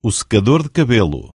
o secador de cabelo.